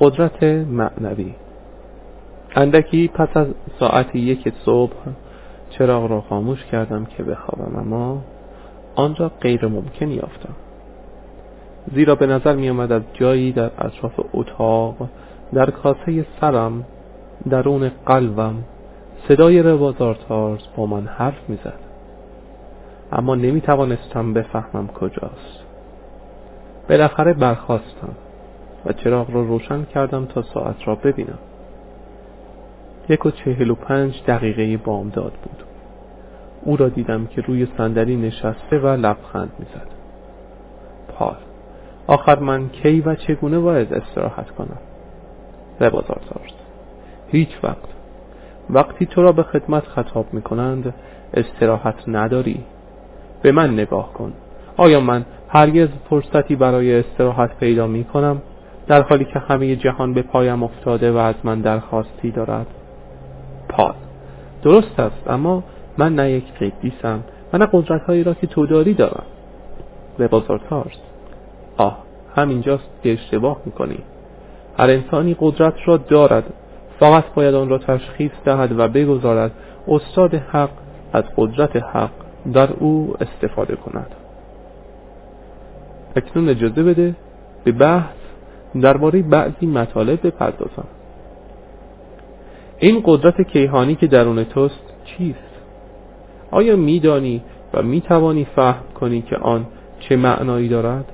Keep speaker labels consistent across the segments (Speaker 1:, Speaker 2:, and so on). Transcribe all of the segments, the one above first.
Speaker 1: قدرت معنوی. اندکی پس از ساعت یک صبح چراغ را خاموش کردم که بخوابم اما آنجا غیر ممکن یافتم. زیرا به نظر می آمد از جایی در اطراف اتاق در کاسه سرم درون قلبم صدای روازارتارز با من حرف می‌زد. اما نمی توانستم بفهمم کجاست. بالاخره برخواستم و چراغ را روشن کردم تا ساعت را ببینم. یک و چهل و پنج دقیقه بامداد بود. او را دیدم که روی صندلی نشسته و لبخند می‌زد. پال آخر من کی و چگونه باید استراحت کنم؟ ربازار تارز هیچ وقت. وقتی تو را به خدمت خطاب می کنند استراحت نداری. به من نگاه کن. آیا من هرگز فرصتی برای استراحت پیدا می کنم در حالی که همه جهان به پایم افتاده و از من درخواستی دارد. پال درست است اما من نه یک قدیسم و نه قدرت هایی را که تو داری دارم. به تارز آه همینجاست که اشتباه می‌کنی. هر انسانی قدرت را دارد فقط باید آن را تشخیص دهد و بگذارد استاد حق از قدرت حق در او استفاده کند. اکنون اجازه بده به بحث درباره بعضی مطالب بپردازم این قدرت کیهانی که درون توست چیست؟ آیا میدانی و می‌توانی فهم کنی که آن چه معنایی دارد؟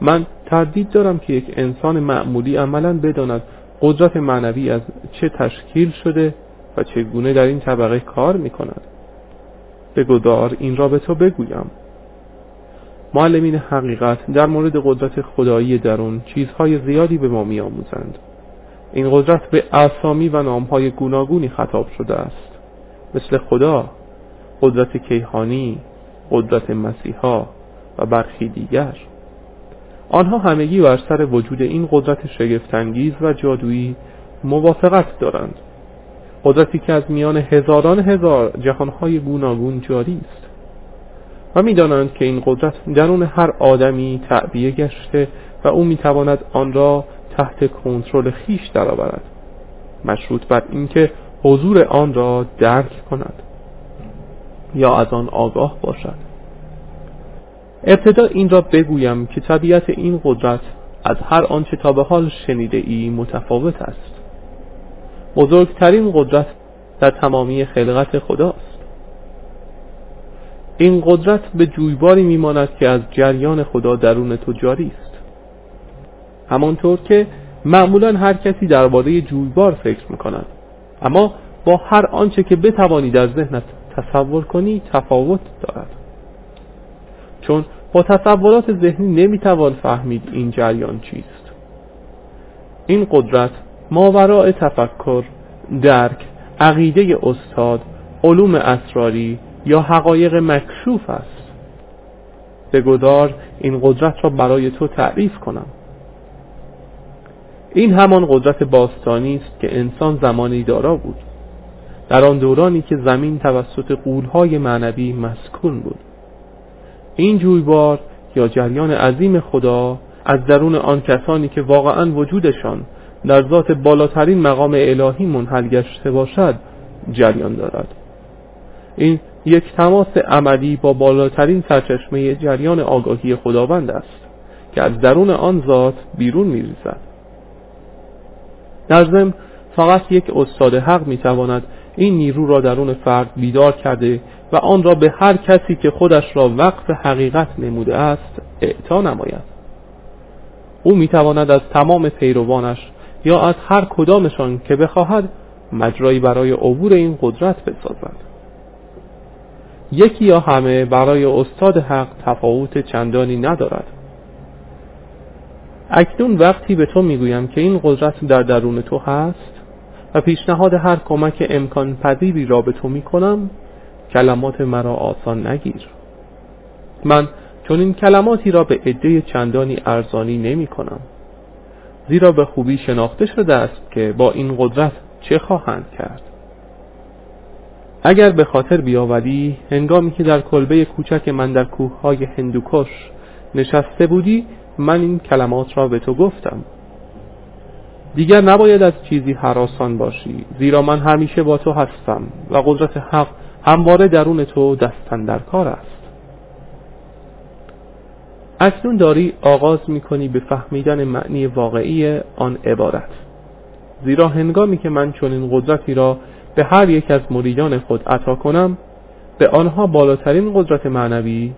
Speaker 1: من تردید دارم که یک انسان معمولی عملا بداند قدرت معنوی از چه تشکیل شده و چگونه در این طبقه کار می کند بگذار این را به تو بگویم. معلمین حقیقت در مورد قدرت خدایی درون چیزهای زیادی به ما می آموزند. این قدرت به اسامی و نامهای گوناگونی خطاب شده است. مثل خدا قدرت کیهانی قدرت مسیحا و برخی دیگر. آنها همگی بر سر وجود این قدرت شگفتانگیز و جادویی موافقت دارند. قدرتی که از میان هزاران هزار جهانهای گوناگون جاری است. و می‌دانند که این قدرت درون هر آدمی تعبیه گشته و او می‌تواند آن را تحت کنترل خیش درآورد. مشروط بر اینکه حضور آن را درک کند یا از آن آگاه باشد. ابتدا این را بگویم که طبیعت این قدرت از هر آنچه تا به حال شنیده ای متفاوت است. بزرگترین قدرت در تمامی خلقت خداست. این قدرت به جویباری میماند که از جریان خدا درون تو جاری است. همانطور که معمولا هر کسی درباره جویبار فکر می‌کند. اما با هر آنچه که بتوانی در ذهنت تصور کنی تفاوت دارد. چون با تصورات ذهنی نمی‌توان فهمید این جریان چیست. این قدرت ماوراء تفکر درک عقیده استاد علوم اسراری یا حقایق مکشوف است. بگذار این قدرت را برای تو تعریف کنم. این همان قدرت باستانی است که انسان زمانی دارا بود. در آن دورانی که زمین توسط قولهای معنوی مسکون بود. این جویبار یا جریان عظیم خدا از درون آن کسانی که واقعا وجودشان در ذات بالاترین مقام الهی منحل گشته باشد جریان دارد. این یک تماس عملی با بالاترین سرچشمه جریان آگاهی خداوند است که از درون آن ذات بیرون میریزد. در ضمن فقط یک استاد حق می‌تواند این نیرو را درون فرد بیدار کرده و آن را به هر کسی که خودش را وقف حقیقت نموده است اعطا نماید. او می‌تواند از تمام پیروانش یا از هر کدامشان که بخواهد مجرایی برای عبور این قدرت بسازد. یکی یا همه برای استاد حق تفاوت چندانی ندارد. اکنون وقتی به تو می‌گویم که این قدرت در درون تو هست و پیشنهاد هر کمک امکان پذیری را به تو می‌کنم کلمات مرا آسان نگیر. من چون این کلماتی را به عده چندانی ارزانی نمی کنم زیرا به خوبی شناخته شده است که با این قدرت چه خواهند کرد. اگر به خاطر بیاوری هنگامی که در کلبه کوچک من در کوههای هندوکش نشسته بودی من این کلمات را به تو گفتم. دیگر نباید از چیزی حراسان باشی زیرا من همیشه با تو هستم و قدرت حق همواره درون تو دستن در کار است. اکنون داری آغاز می‌کنی به فهمیدن معنی واقعی آن عبارت. زیرا هنگامی که من چنین قدرتی را به هر یک از مریدان خود عطا کنم به آنها بالاترین قدرت معنوی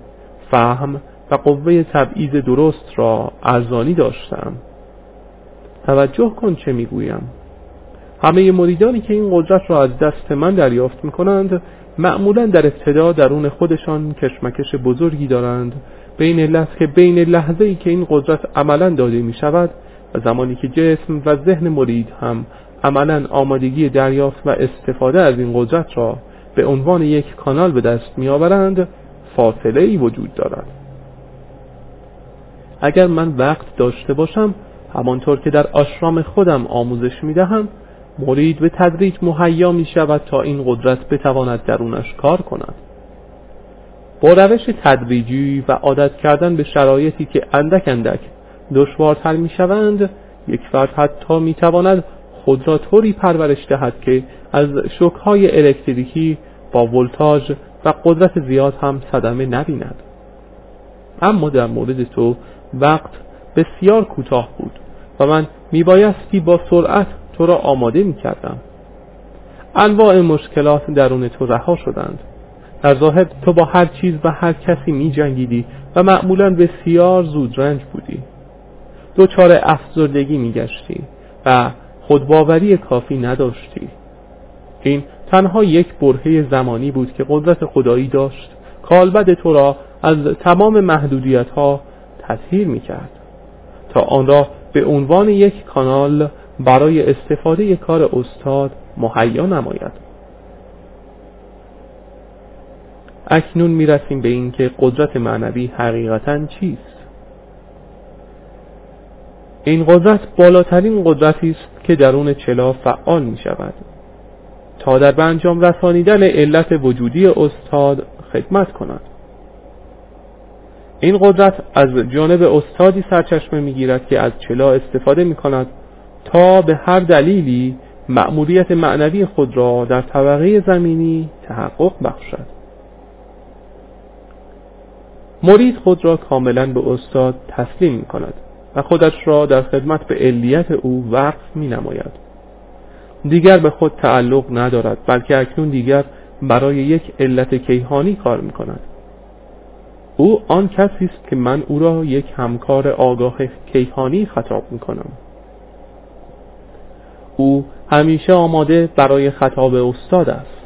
Speaker 1: فهم و قوه تبعیض درست را ارزانی داشتم. توجه کن چه می‌گویم. همه مریدانی که این قدرت را از دست من دریافت می‌کنند معمولا در ابتدا درون خودشان کشمکش بزرگی دارند. بین لحظه که بین لحظه ای که این قدرت عملا داده می شود و زمانی که جسم و ذهن مرید هم عملا آمادگی دریافت و استفاده از این قدرت را به عنوان یک کانال به دست می آورند فاصله ای وجود دارد. اگر من وقت داشته باشم همانطور که در آشرام خودم آموزش می دهم مرید به تدریج مهیا می شود تا این قدرت بتواند درونش کار کند. با روش تدریجی و عادت کردن به شرایطی که اندک اندک دشوارتر می شوند یک فرد حتی می تواند خود را طوری پرورش دهد که از شکهای الکتریکی با ولتاژ و قدرت زیاد هم صدمه نبیند. اما در مورد تو وقت بسیار کوتاه بود و من میبایستی با سرعت تو را آماده می‌کردم. انواع مشکلات درون تو رها شدند. در ظاهر تو با هر چیز و هر کسی می جنگیدی و معمولا بسیار زود رنج بودی. دوچار افزردگی می گشتی و خودباوری کافی نداشتی. این تنها یک برهه زمانی بود که قدرت خدایی داشت. کالبد تو را از تمام محدودیت ها تطهیر می کرد تا آن را به عنوان یک کانال برای استفاده کار استاد مهیا نماید. اکنون می‌رسیم به اینکه قدرت معنوی حقیقتا چیست؟ این قدرت بالاترین قدرتی است که درون چلا فعال می شود تا در به انجام رسانیدن علت وجودی استاد خدمت کند. این قدرت از جانب استادی سرچشمه می‌گیرد که از چلا استفاده می کند تا به هر دلیلی مأموریت معنوی خود را در طبقه زمینی تحقق بخشد. مرید خود را کاملا به استاد تسلیم می کند و خودش را در خدمت به علیت او وقف می نماید دیگر به خود تعلق ندارد بلکه اکنون دیگر برای یک علت کیهانی کار می کند او آن کسی است که من او را یک همکار آگاه کیهانی خطاب می کنم او همیشه آماده برای خطاب استاد است.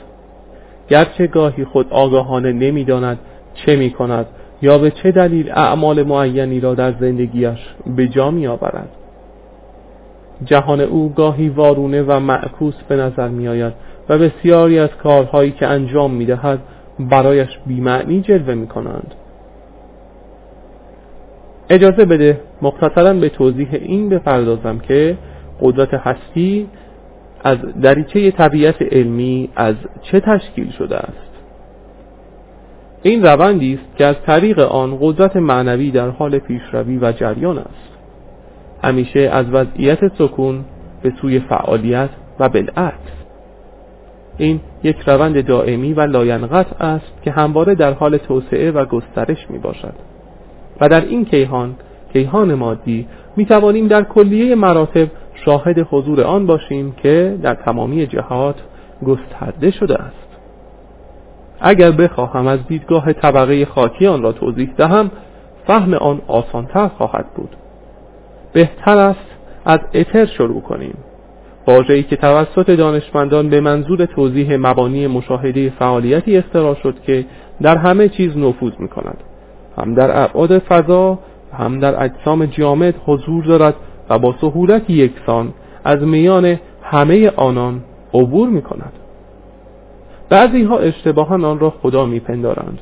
Speaker 1: گرچه گاهی خود آگاهانه نمی‌داند چه می کند یا به چه دلیل اعمال معینی را در زندگیش به جا می آورد جهان او گاهی وارونه و معکوس به نظر می آید و بسیاری از کارهایی که انجام می دهد برایش بیمعنی جلوه می کنند اجازه بده مختصرا به توضیح این بپردازم که قدرت هستی از دریچه طبیعت علمی از چه تشکیل شده است؟ این روندی است که از طریق آن قدرت معنوی در حال پیشروی و جریان است. همیشه از وضعیت سکون به سوی فعالیت و بالعکس این یک روند دائمی و لاینقطع است که همواره در حال توسعه و گسترش می باشد. و در این کیهان کیهان مادی می توانیم در کلیه مراتب شاهد حضور آن باشیم که در تمامی جهات گسترده شده است. اگر بخواهم از دیدگاه طبقه خاکی آن را توضیح دهم فهم آن آسانتر خواهد بود. بهتر است از اتر شروع کنیم. واژه‌ای که توسط دانشمندان به منظور توضیح مبانی مشاهده فعالیتی اختراع شد که در همه چیز نفوذ می کند هم در ابعاد فضا هم در اجسام جامد حضور دارد و با سهولت یکسان از میان همه آنان عبور می کند بعضی ها اشتباها آن را خدا میپندارند.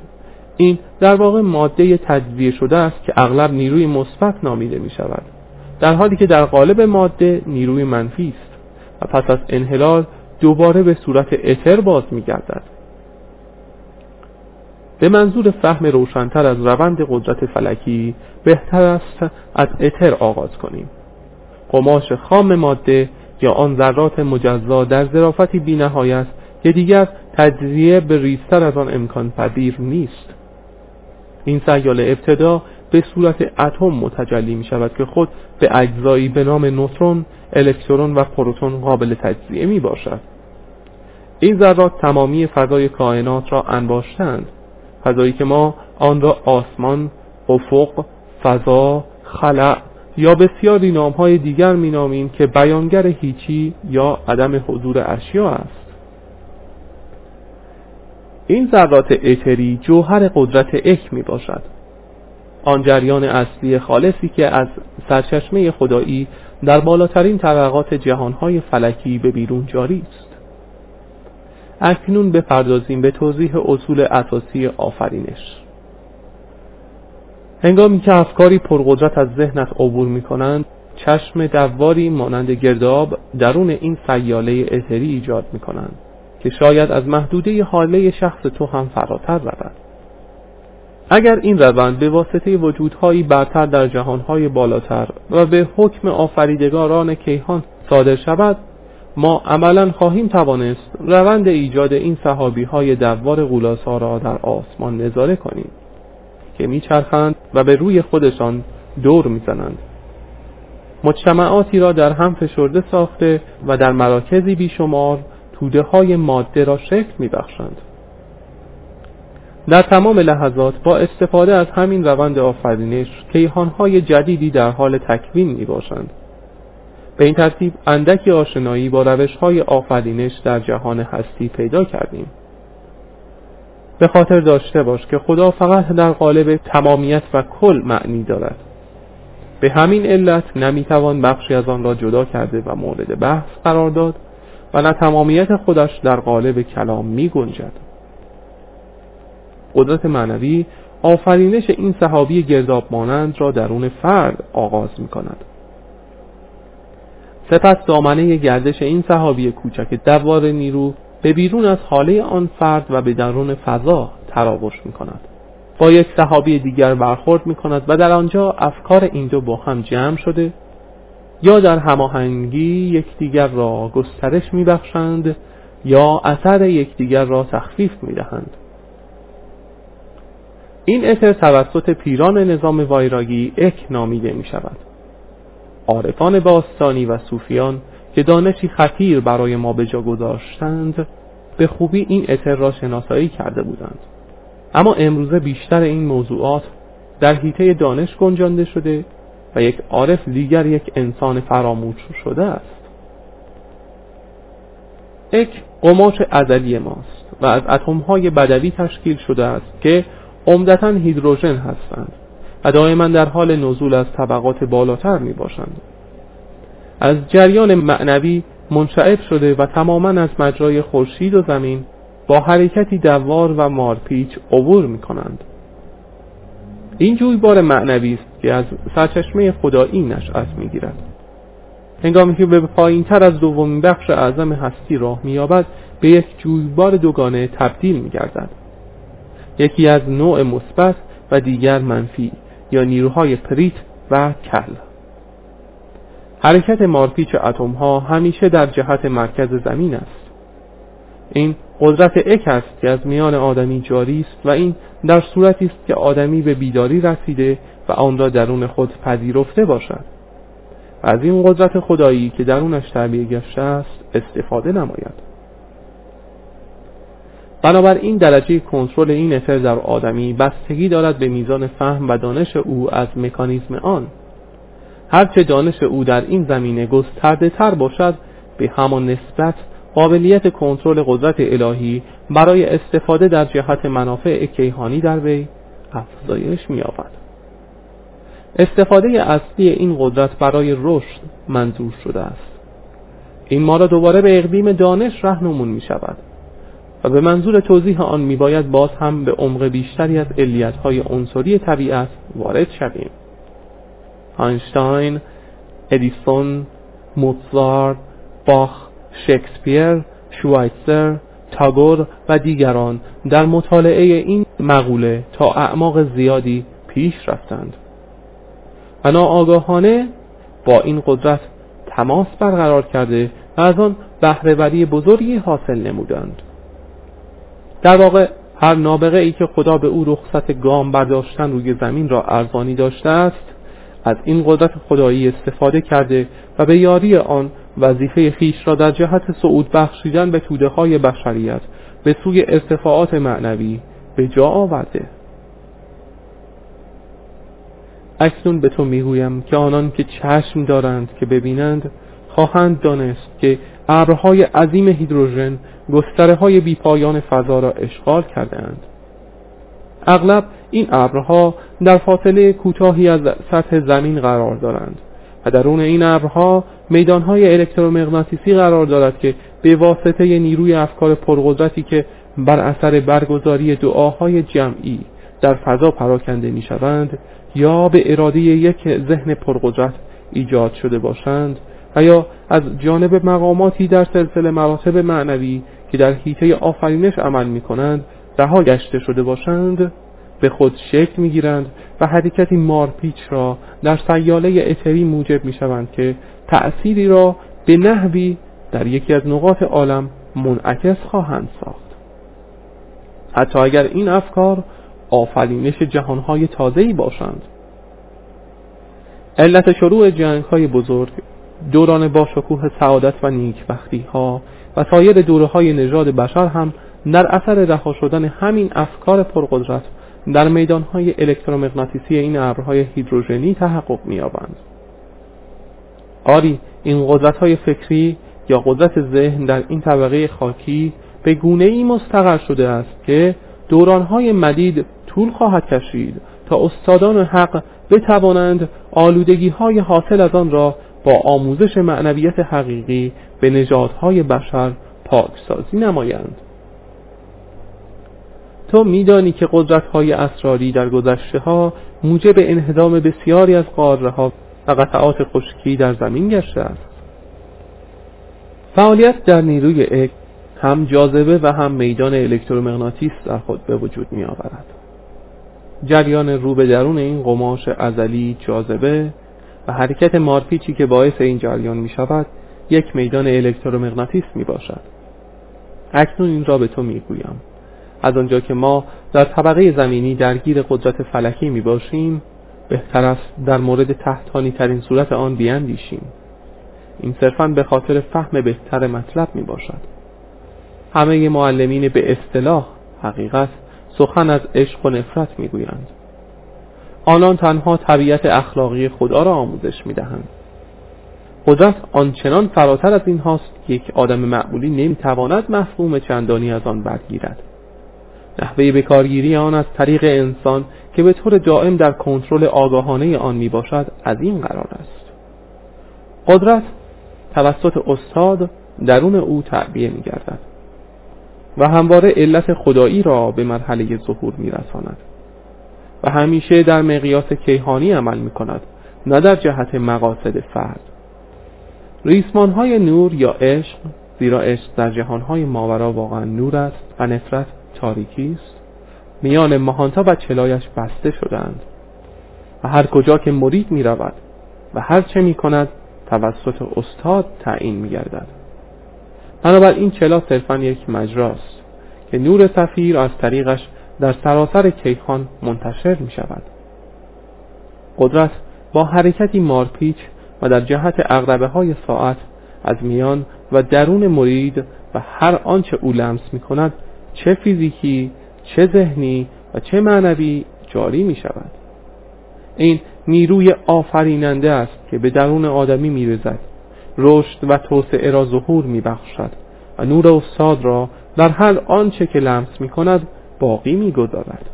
Speaker 1: این در واقع ماده تجزیه شده است که اغلب نیروی مثبت نامیده می شود در حالی که در قالب ماده نیروی منفی است و پس از انحلال دوباره به صورت اتر باز می گردد به منظور فهم روشنتر از روند قدرت فلکی بهتر است از اتر آغاز کنیم. قماش خام ماده یا آن ذرات مجزا در ظرافتی بینهایت که دیگر تجزیه به ریستر از آن امکان پذیر نیست. این سیال ابتدا به صورت اتم متجلی می شود که خود به اجزایی به نام نوترون، الکترون و پروتون قابل تجزیه می باشد. این ذرات تمامی فضای کائنات را انباشتند. فضایی که ما آن را آسمان، افق، فضا، خلع یا بسیاری نامهای دیگر مینامیم که بیانگر هیچی یا عدم حضور اشیا است. این ذرات اتری جوهر قدرت اک می باشد. آن جریان اصلی خالصی که از سرچشمه خدایی در بالاترین طبقات جهانهای فلکی به بیرون جاری است. اکنون بپردازیم به توضیح اصول اساسی آفرینش. هنگامی که افکاری پرقدرت از ذهنت عبور می کنند چشم دواری مانند گرداب درون این سیاله اتری ایجاد می کنند. که شاید از محدوده حاله شخص تو هم فراتر رود. اگر این روند به واسطه وجودهایی برتر در جهانهای بالاتر و به حکم آفریدگاران کیهان صادر شود ما عملا خواهیم توانست روند ایجاد این صحابی های دوار غولاسا را در آسمان نظاره کنیم که میچرخند و به روی خودشان دور می‌زنند. مجتمعاتی را در هم فشرده ساخته و در مراکزی بیشمار توده های ماده را شکل میبخشند در تمام لحظات با استفاده از همین روند آفرینش کیهانهای جدیدی در حال تکوین می باشند. به این ترتیب اندکی آشنایی با روش های آفرینش در جهان هستی پیدا کردیم. به خاطر داشته باش که خدا فقط در قالب تمامیت و کل معنی دارد. به همین علت نمی‌توان بخشی از آن را جدا کرده و مورد بحث قرار داد و نه تمامیت خودش در قالب کلام می گنجد. قدرت معنوی آفرینش این صحابی گرداب مانند را درون فرد آغاز می کند سپس دامنه گردش این صحابی کوچک دوار نیرو به بیرون از حاله آن فرد و به درون فضا تراوش می کند با یک صحابی دیگر برخورد می کند و در آنجا افکار این دو با هم جمع شده یا در هماهنگی یکدیگر را گسترش می بخشند یا اثر یکدیگر را تخفیف می دهند این اثر توسط پیران نظام وایراگی اک نامیده می شود عارفان باستانی و صوفیان که دانشی خطیر برای ما به جا گذاشتند به خوبی این اثر را شناسایی کرده بودند. اما امروزه بیشتر این موضوعات در حیطه دانش گنجانده شده و یک عارف دیگر یک انسان فراموش شده است. اک قماش ازلی ماست و از اتمهای بدوی تشکیل شده است که عمدتا هیدروژن هستند و دائما در حال نزول از طبقات بالاتر می باشند از جریان معنوی منشعب شده و تماما از مجرای خورشید و زمین با حرکتی دوار و مارپیچ عبور می کنند این جویبار معنوی است که از سرچشمه خدایی نشأت می گیرد هنگامی که به پایین تر از دومین بخش اعظم هستی راه مییابد به یک جویبار دوگانه تبدیل می گردد یکی از نوع مثبت و دیگر منفی یا نیروهای پریت و کل. حرکت مارپیچ اتم ها همیشه در جهت مرکز زمین است. این قدرت اک است که از میان آدمی جاری است و این در صورتی است که آدمی به بیداری رسیده و آن را درون خود پذیرفته باشد. و از این قدرت خدایی که درونش تعبیه گشته است استفاده نماید. بنابراین درجه کنترل این اثر در آدمی بستگی دارد به میزان فهم و دانش او از مکانیزم آن. هرچه دانش او در این زمینه گسترده تر باشد به همان نسبت قابلیت کنترل قدرت الهی برای استفاده در جهت منافع کیهانی در وی افزایش می‌یابد. استفاده اصلی این قدرت برای رشد منظور شده است. این ما را دوباره به اقدیم دانش رهنمون می شود و به منظور توضیح آن میباید باز هم به عمق بیشتری از های عنصری طبیعت وارد شویم. آینشتاین، ادیسون، موتزارت، باخ، شکسپیر، شوایتزر، تاگور و دیگران در مطالعه این مقوله تا اعماق زیادی پیش رفتند. و ناآگاهانه با این قدرت تماس برقرار کرده و از آن بهرهوری بزرگی حاصل نمودند. در واقع هر نابغه ای که خدا به او رخصت گام برداشتن روی زمین را ارزانی داشته است از این قدرت خدایی استفاده کرده و به یاری آن وظیفه خیش را در جهت صعود بخشیدن به توده های بشریت به سوی ارتفاعات معنوی به جا آورده. اکنون به تو می‌گویم که آنان که چشم دارند که ببینند خواهند دانست که ابرهای عظیم هیدروژن گستره های بیپایان فضا را اشغال کردهاند. اغلب این ابرها در فاصله کوتاهی از سطح زمین قرار دارند. و درون این ابرها میدانهای الکترومغناطیسی قرار دارد که به واسطه نیروی افکار پرقدرتی که بر اثر برگزاری دعاهای جمعی در فضا پراکنده می شوند یا به اراده یک ذهن پرقدرت ایجاد شده باشند و یا از جانب مقاماتی در سلسله مراتب معنوی که در حیطه آفرینش عمل می کنند رها گشته شده باشند به خود شکل می گیرند و حرکتی مارپیچ را در سیاله اتری موجب می شوند که تأثیری را به نحوی در یکی از نقاط عالم منعکس خواهند ساخت. حتی اگر این افکار آفرینش جهانهای تازه‌ای باشند. علت شروع جنگ های بزرگ دوران با شکوه سعادت و نیکبختی ها و سایر دوره های نژاد بشر هم در اثر رها شدن همین افکار پرقدرت در میدان های الکترومغناطیسی این ابرهای هیدروژنی تحقق می‌یابند. آری این قدرت های فکری یا قدرت ذهن در این طبقه خاکی به گونه ای مستقر شده است که دورانهای مدید طول خواهد کشید تا استادان حق بتوانند آلودگی های حاصل از آن را با آموزش معنویت حقیقی به نژادهای بشر پاکسازی نمایند تو میدانی که قدرت های اسراری در گذشته ها موجب انهدام بسیاری از قاره ها و قطعات خشکی در زمین گشته است فعالیت در نیروی اک هم جاذبه و هم میدان الکترومغناطیس در خود به وجود می آورد جریان رو به درون این قماش ازلی جاذبه و حرکت مارپیچی که باعث این جریان می شود یک میدان الکترومغناطیس می باشد اکنون این را به تو می گویم از آنجا که ما در طبقه زمینی درگیر قدرت فلکی می باشیم بهتر است در مورد تحتانی ترین صورت آن بیاندیشیم. این صرفا به خاطر فهم بهتر مطلب می باشد همه معلمین به اصطلاح حقیقت سخن از عشق و نفرت می‌گویند. آنان تنها طبیعت اخلاقی خدا را آموزش می‌دهند. قدرت آنچنان فراتر از این هاست که یک آدم معمولی نمی‌تواند مفهوم چندانی از آن برگیرد. نحوه بکارگیری آن از طریق انسان که به طور دائم در کنترل آگاهانه آن می باشد از این قرار است. قدرت توسط استاد درون او تعبیه می گردد و همواره علت خدایی را به مرحله ظهور می رساند و همیشه در مقیاس کیهانی عمل می کند نه در جهت مقاصد فرد. ریسمان های نور یا عشق زیرا عشق در جهان های ماورا واقعا نور است و نفرت تاریکی است میان ماهانتا و چلایش بسته شدند. و هر کجا که مرید می رود و هر چه می کند توسط استاد تعیین می گردد بنابراین چلا صرفا یک مجراست که نور سفیر از طریقش در سراسر کیهان منتشر می شود قدرت با حرکتی مارپیچ و در جهت اغربه های ساعت از میان و درون مرید و هر آنچه او لمس می کند چه فیزیکی چه ذهنی و چه معنوی جاری می شود این نیروی آفریننده است که به درون آدمی می رزد رشد و توسعه را ظهور می بخشد و نور استاد را در هر آنچه که لمس می کند باقی می گذارد.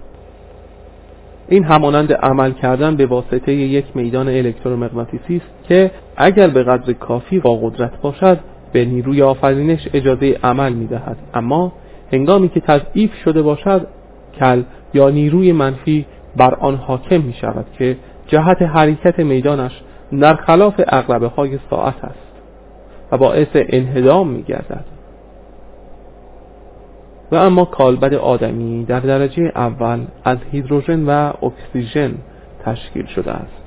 Speaker 1: این همانند عمل کردن به واسطه یک میدان الکترومغناطیسی است که اگر به قدر کافی با قدرت باشد به نیروی آفرینش اجازه عمل می دهد اما هنگامی که تضعیف شده باشد کل یا نیروی منفی بر آن حاکم می شود که جهت حرکت میدانش در خلاف اغلبه های ساعت است و باعث انهدام می گردد و اما کالبد آدمی در درجه اول از هیدروژن و اکسیژن تشکیل شده است.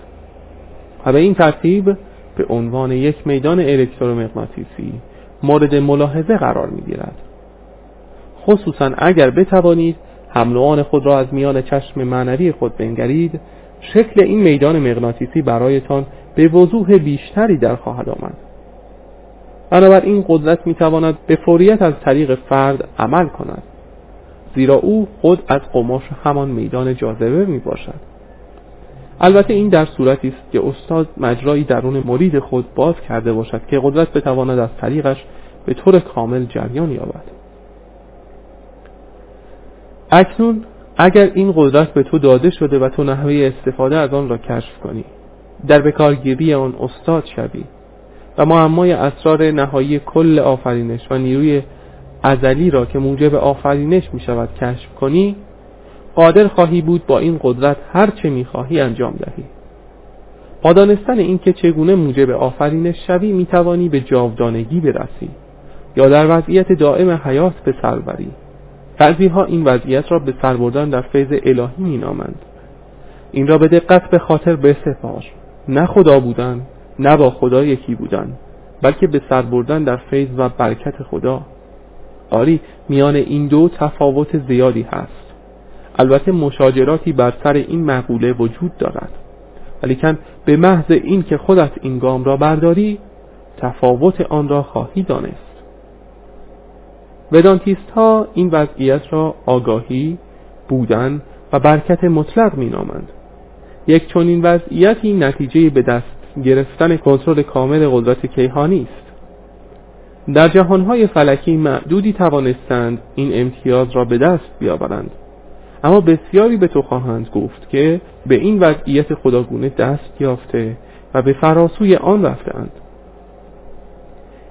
Speaker 1: و به این ترتیب به عنوان یک میدان الکترومغناطیسی مورد ملاحظه قرار می گیرد خصوصا اگر بتوانید حمل خود را از میان چشم معنوی خود بنگرید شکل این میدان مغناطیسی برایتان به وضوح بیشتری در خواهد آمد. بنابراین قدرت می‌تواند به فوریت از طریق فرد عمل کند زیرا او خود از قماش همان میدان جاذبه می باشد البته این در صورتی است که استاد مجرایی درون مرید خود باز کرده باشد که قدرت بتواند از طریقش به طور کامل جریان یابد. اکنون اگر این قدرت به تو داده شده و تو نحوه استفاده از آن را کشف کنی در بکارگیری آن استاد شوی و معمای اسرار نهایی کل آفرینش و نیروی ازلی را که موجب آفرینش می شود کشف کنی قادر خواهی بود با این قدرت هر چه می خواهی انجام دهی. با دانستن اینکه چگونه موجب آفرینش شوی می توانی به جاودانگی برسی یا در وضعیت دائم حیات به سر بعضی ها این وضعیت را به سر بردن در فیض الهی می نامند این را به دقت به خاطر بسپار. نه خدا بودن نه با خدا یکی بودن بلکه به سر بردن در فیض و برکت خدا. آری میان این دو تفاوت زیادی هست. البته مشاجراتی بر سر این مقوله وجود دارد. ولیکن به محض این که خودت این گام را برداری تفاوت آن را خواهی دانست. ودانتیست ها این وضعیت را آگاهی، بودن و برکت مطلق می نامند. یک چنین وضعیتی نتیجه به دست گرفتن کنترل کامل قدرت کیهانی است. در جهانهای فلکی معدودی توانستند این امتیاز را به دست بیاورند اما بسیاری به تو خواهند گفت که به این وضعیت خداگونه دست یافته و به فراسوی آن رفتند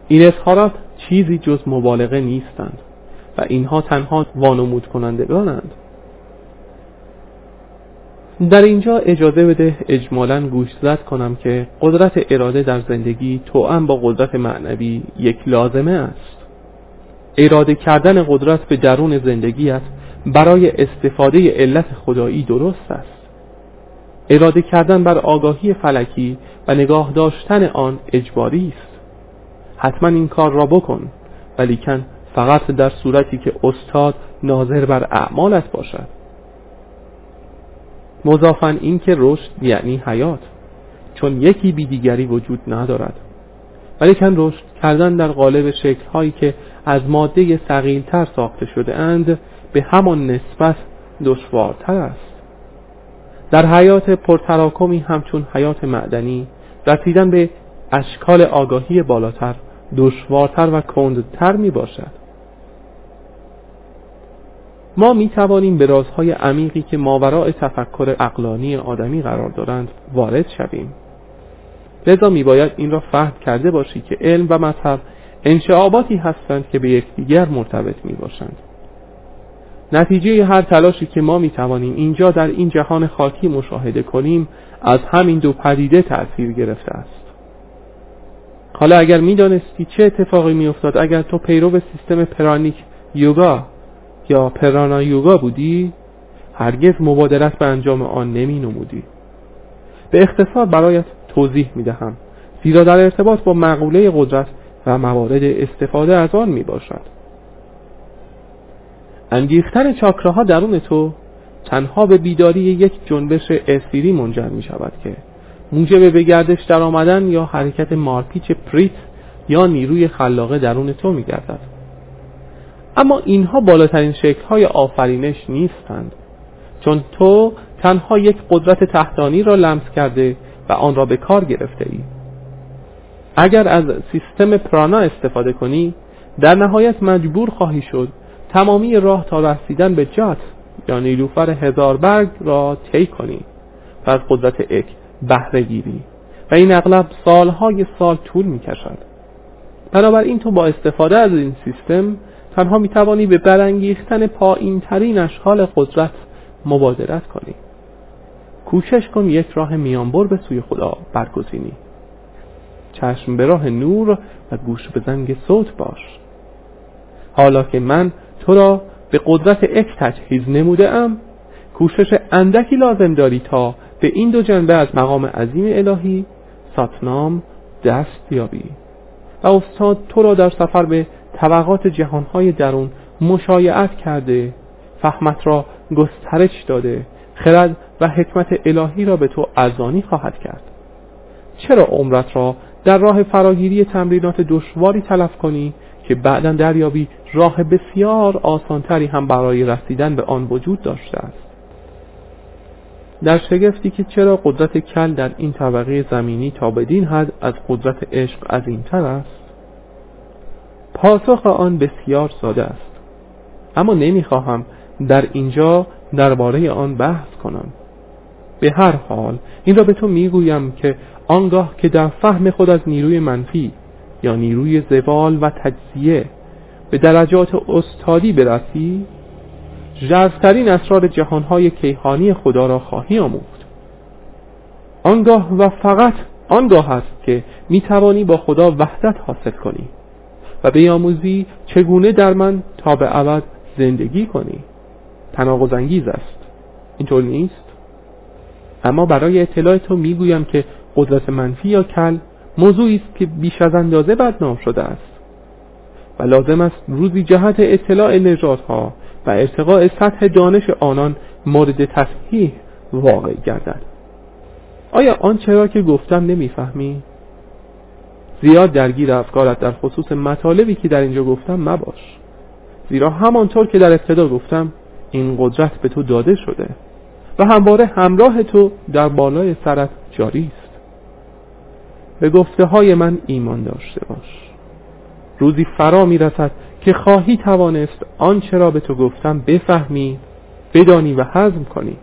Speaker 1: این اظهارات چیزی جز مبالغه نیستند و اینها تنها وانمود کنندگانند. در اینجا اجازه بده اجمالا گوشزد کنم که قدرت اراده در زندگی توأم با قدرت معنوی یک لازمه است. اراده کردن قدرت به درون زندگیت برای استفاده علت خدایی درست است. اراده کردن بر آگاهی فلکی و نگاه داشتن آن اجباری است. حتما این کار را بکن ولیکن فقط در صورتی که استاد ناظر بر اعمالت باشد. مضافن این که رشد یعنی حیات چون یکی بی دیگری وجود ندارد. ولیکن رشد کردن در قالب شکل هایی که از ماده تر ساخته شده اند به همان نسبت دشوارتر است. در حیات پرتراکمی همچون حیات معدنی رسیدن به اشکال آگاهی بالاتر دشوارتر و کندتر می باشد ما می توانیم به رازهای عمیقی که ماوراء تفکر اقلانی آدمی قرار دارند وارد شویم. لذا می باید این را فهم کرده باشی که علم و مذهب انشعاباتی هستند که به یکدیگر مرتبط می باشند نتیجه هر تلاشی که ما می توانیم اینجا در این جهان خاکی مشاهده کنیم از همین دو پدیده تأثیر گرفته است. حالا اگر می‌دانستی چه اتفاقی میافتاد اگر تو پیرو سیستم پرانیک یوگا یا پرانا یوگا بودی هرگز مبادرت به انجام آن نمی نمودی به اختصار برایت توضیح می دهم زیرا در ارتباط با مقوله قدرت و موارد استفاده از آن می باشد انگیختن چاکراها درون تو تنها به بیداری یک جنبش اسیری منجر می شود که موجب به گردش در آمدن یا حرکت مارپیچ پریت یا نیروی خلاقه درون تو می گردد اما اینها بالاترین شکلهای آفرینش نیستند چون تو تنها یک قدرت تحتانی را لمس کرده و آن را به کار گرفته ای اگر از سیستم پرانا استفاده کنی در نهایت مجبور خواهی شد تمامی راه تا رسیدن به جات یا نیلوفر هزار برگ را طی کنی. و از قدرت اک بهره گیری و این اغلب سالهای سال طول می کشد بنابراین تو با استفاده از این سیستم تنها می توانی به برانگیختن پایین ترین اشکال قدرت مبادرت کنی. کوشش کن یک راه میانبر به سوی خدا برگزینی. چشم به راه نور و گوش به زنگ صوت باش. حالا که من تو را به قدرت اک تجهیز نموده ام کوشش اندکی لازم داری تا به این دو جنبه از مقام عظیم الهی ساتنام دست یابی و استاد تو را در سفر به طبقات جهانهای درون مشایعت کرده فهمت را گسترش داده خرد و حکمت الهی را به تو ارزانی خواهد کرد. چرا عمرت را در راه فراگیری تمرینات دشواری تلف کنی که بعدا دریابی راه بسیار آسانتری هم برای رسیدن به آن وجود داشته است؟ در شگفتی که چرا قدرت کل در این طبقه زمینی تا بدین حد از قدرت عشق عظیمتر است؟ پاسخ آن بسیار ساده است. اما نمی‌خواهم در اینجا درباره آن بحث کنم. به هر حال این را به تو می‌گویم که آنگاه که در فهم خود از نیروی منفی یا نیروی زوال و تجزیه به درجات استادی برسی ژرفترین اسرار جهانهای کیهانی خدا را خواهی آموخت. آنگاه و فقط آنگاه است که می‌توانی با خدا وحدت حاصل کنی و بیاموزی چگونه در من تا به ابد زندگی کنی. تناقض انگیز است. اینطور نیست؟ اما برای اطلاع تو می‌گویم که قدرت منفی یا کل موضوعی است که بیش از اندازه بدنام شده است و لازم است روزی جهت اطلاع نژادها و ارتقاء سطح دانش آنان مورد تصحیح واقع گردد. آیا آنچه را که گفتم نمی‌فهمی؟ زیاد درگیر افکارت در خصوص مطالبی که در اینجا گفتم مباش. زیرا همانطور که در ابتدا گفتم این قدرت به تو داده شده و همواره همراه تو در بالای سرت جاری است. به گفته های من ایمان داشته باش. روزی فرا می رسد که خواهی توانست آنچه را به تو گفتم بفهمی بدانی و حزم کنی.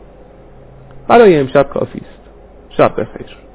Speaker 1: برای امشب کافی است. شب بخیر.